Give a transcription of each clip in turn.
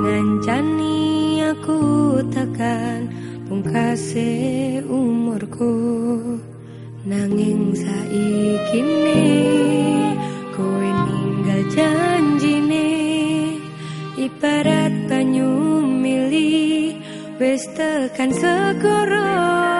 ngancani aku tekan pungkase umurku. Nanging saikine kowe ninggal janjine. Ibarat banyu mili wis tekan segoro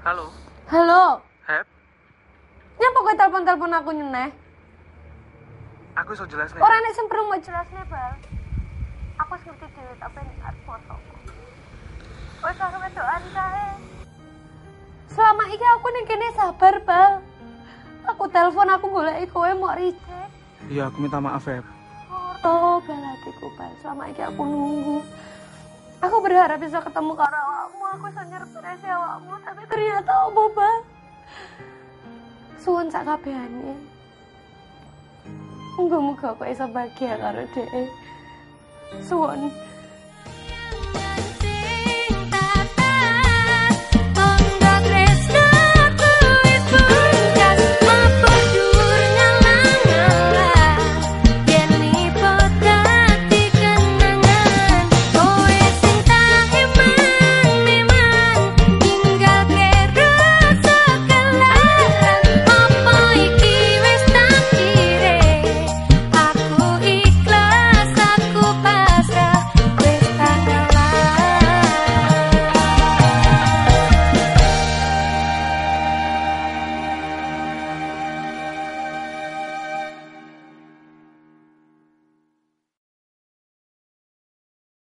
Halo, Halo, Hep. nyapa kowe telepon-telepon aku nyeneh? Aku iso jelas nih. Ora nek semprong mau jelasne, Bal. Aku ngerti dhewe tapi nek arep foto. Wis karo wedokan kae. Selama iki aku ning kene sabar, Bal. Aku telepon aku goleki kowe mau reject. Iya, aku minta maaf, Hep. Oh, bal hatiku, Bal. Selama iki aku nunggu. Aku berharap bisa ketemu karo awakmu. Aku iso nyerpresi awakmu, tapi ternyata opo, Bal? Suwun sak kabehane. Muga-muga aku iso bahagia karo dhek. Suwun.